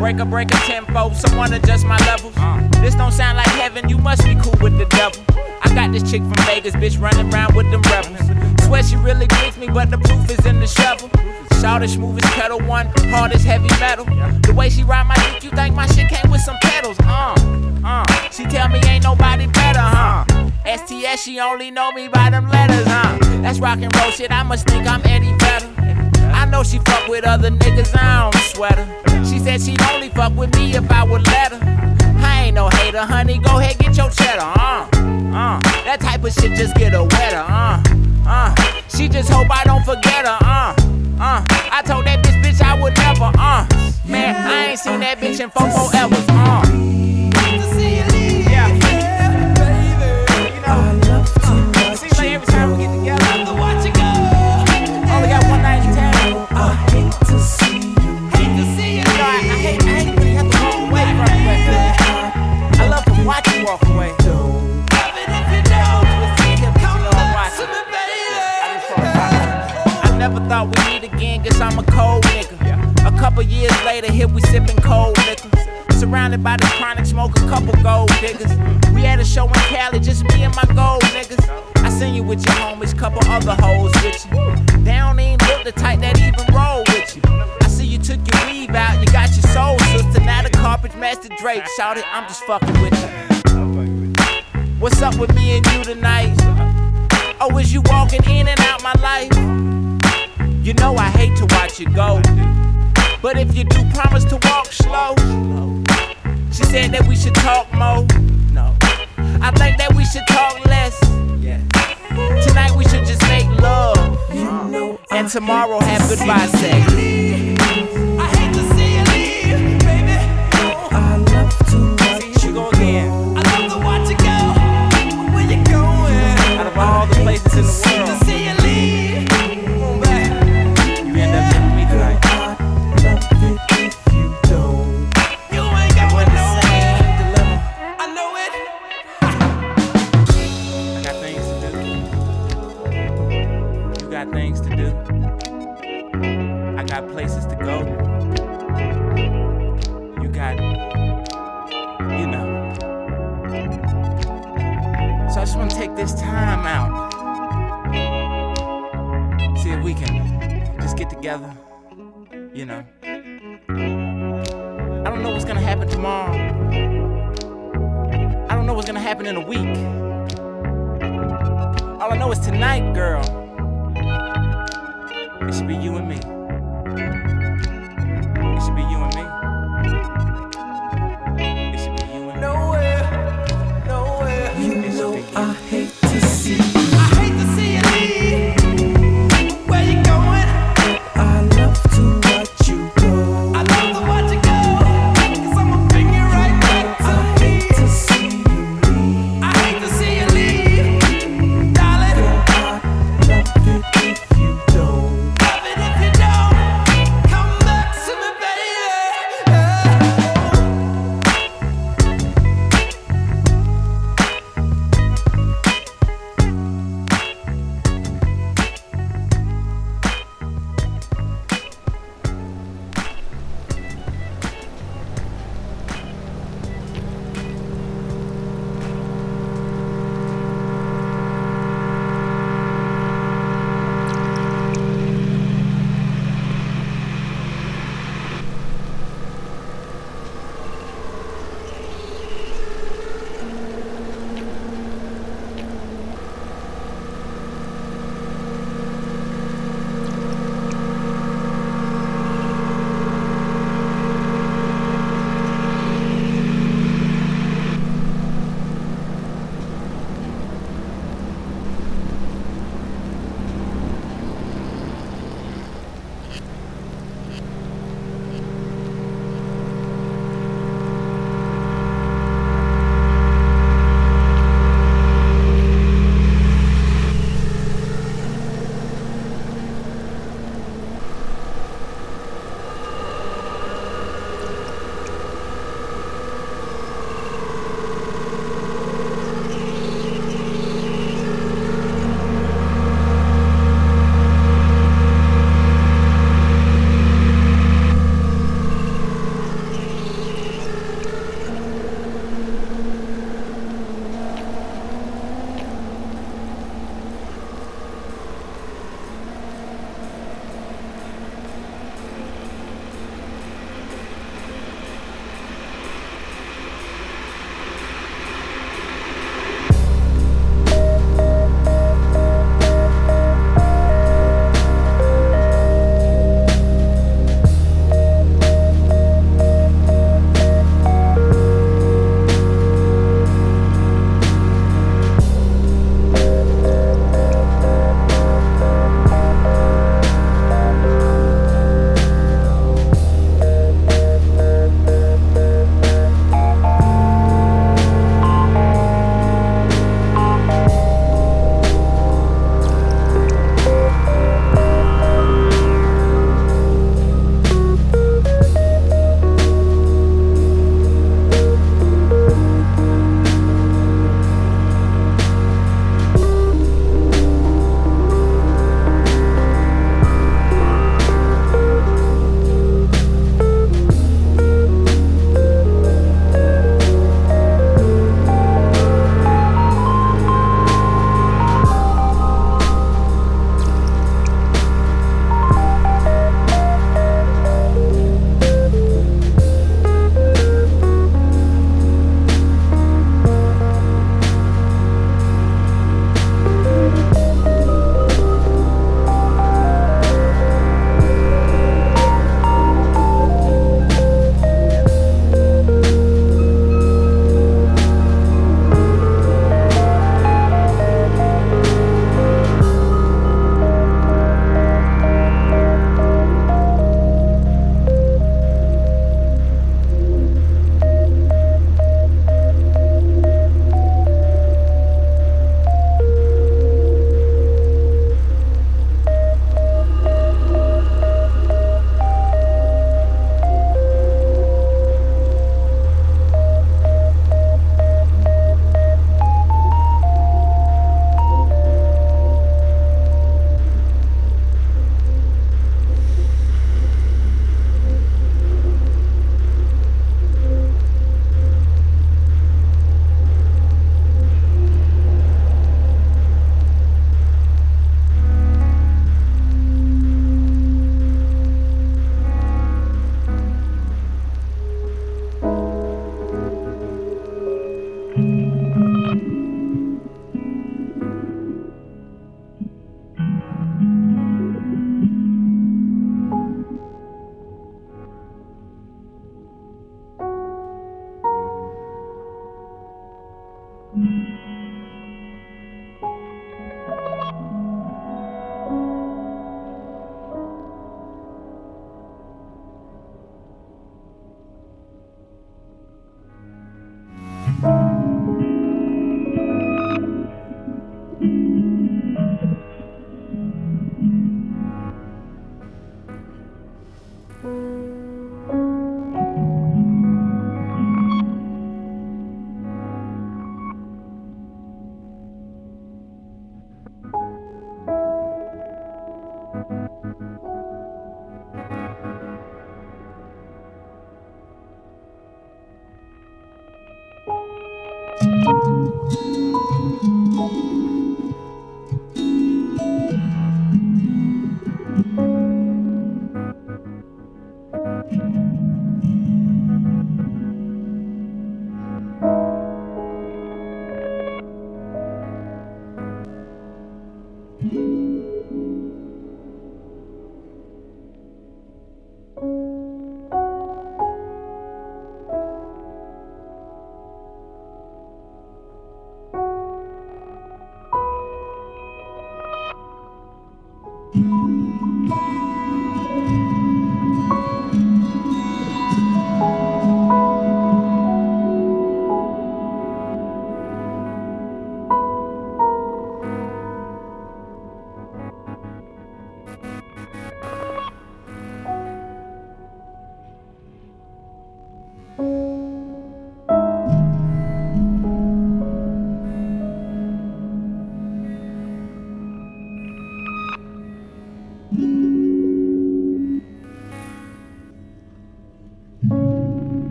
Break a break a tenfold, someone adjust my levels. This don't sound like heaven, you must be cool with the devil. I got this chick from Vegas, bitch, running around with them rebels. Swear she really gets me, but the proof is in the shovel. Shout smooth as pedal one, hard as heavy metal. The way she ride my dick, you think my shit came with some pedals, uh, uh. She tell me ain't nobody better, huh? STS, she only know me by them letters, huh? That's rock and roll shit, I must think I'm Eddie Vedder. I know she fuck with other niggas, I don't sweat her. She said she'd only fuck with me if I would let her. I ain't no hater, honey, go ahead, get your cheddar, uh, uh. That type of shit just get her wetter, uh, uh. She just hope I don't forget her, uh, uh. I told that bitch, bitch, I would never, uh. Man, I ain't seen that bitch in four forever, uh. Couple years later, here we sipping cold liquor. Surrounded by the chronic smoke, a couple gold diggers. We had a show in Cali, just me and my gold niggas. I seen you with your homies, couple other hoes with you. They don't even look the type that even roll with you. I see you took your weave out, you got your soul sister. Now the carpet master Drake. Shout it, I'm just fucking with you. What's up with me and you tonight? Oh, is you walking in and out my life? You know I hate to watch you go. But if you do promise to walk slow, she said that we should talk more. No, I think that we should talk less. Tonight we should just make love. And tomorrow have goodbye sex.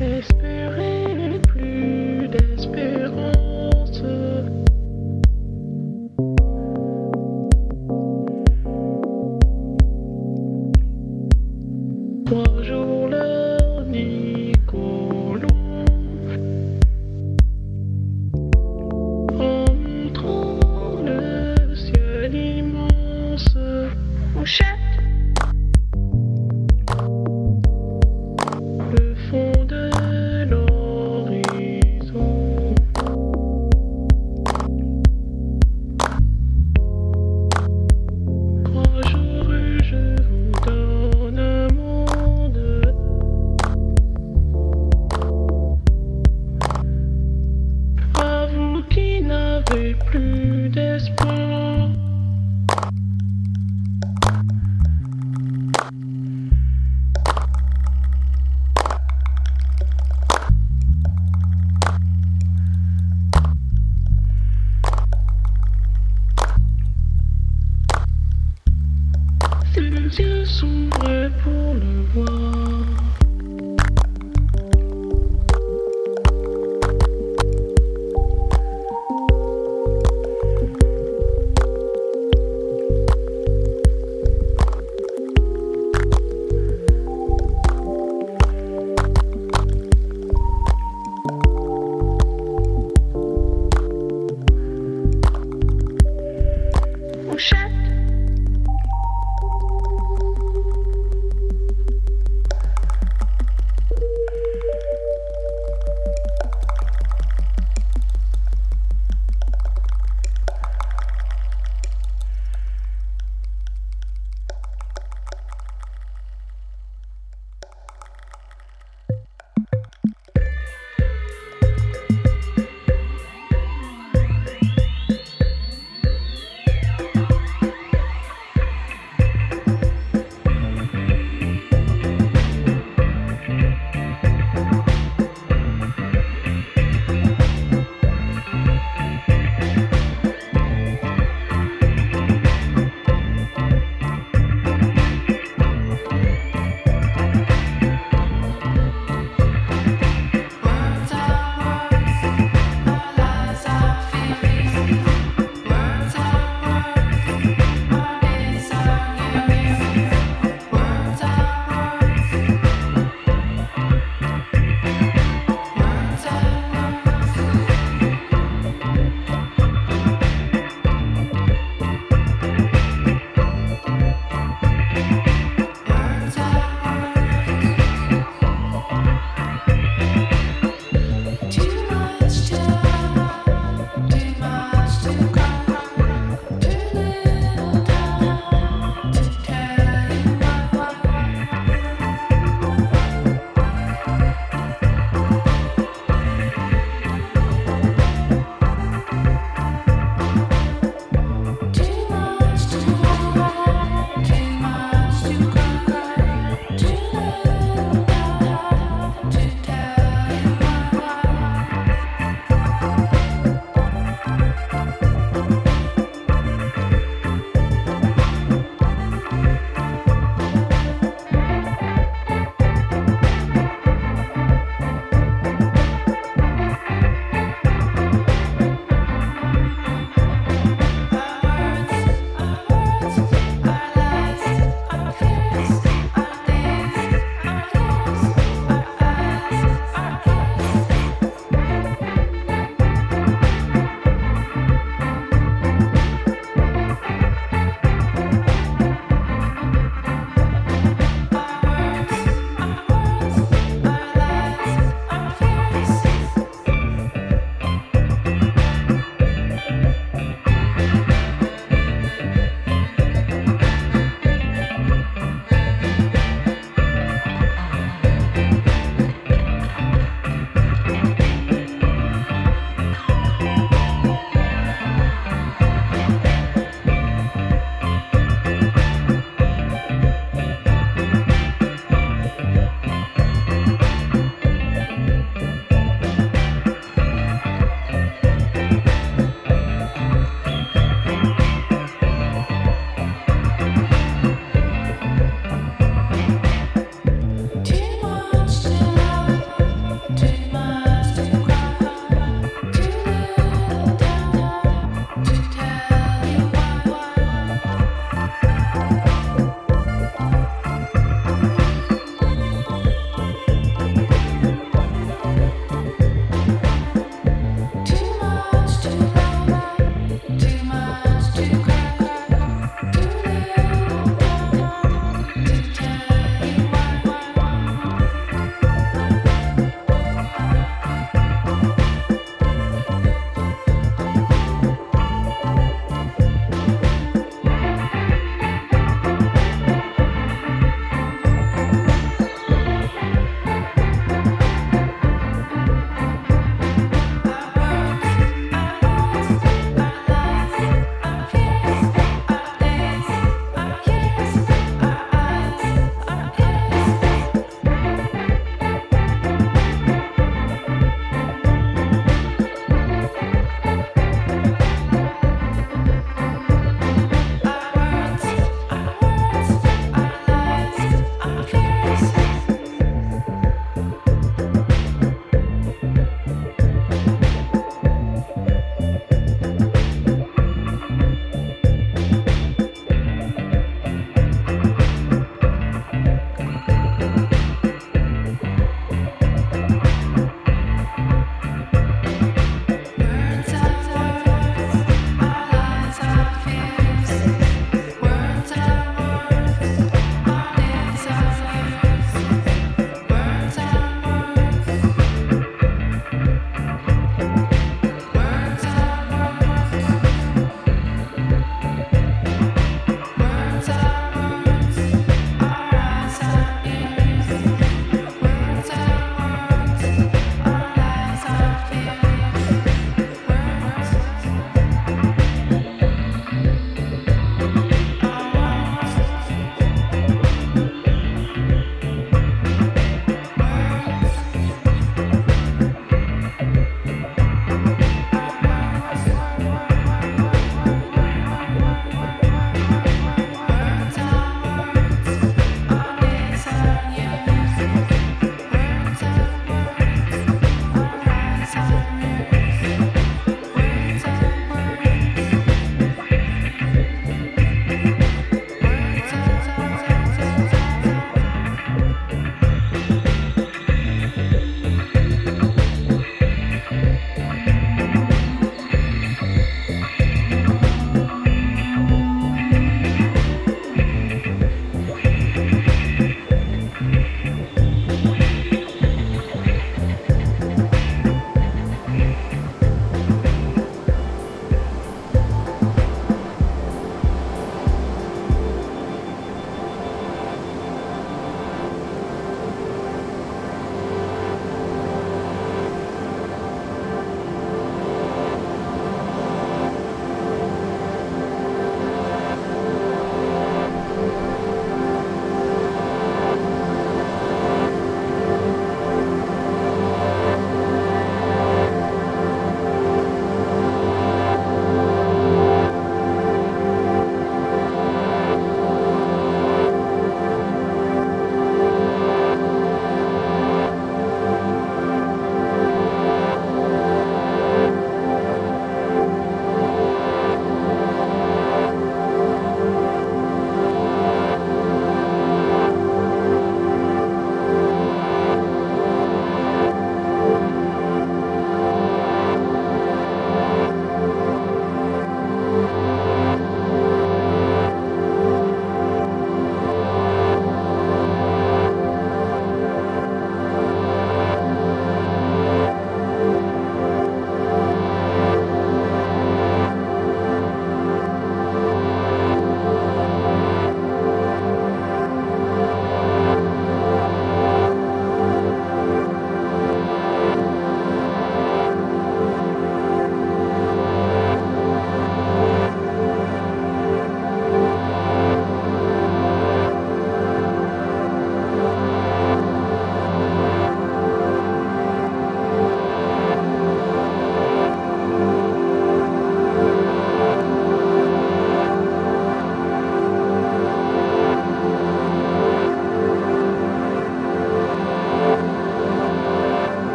Trois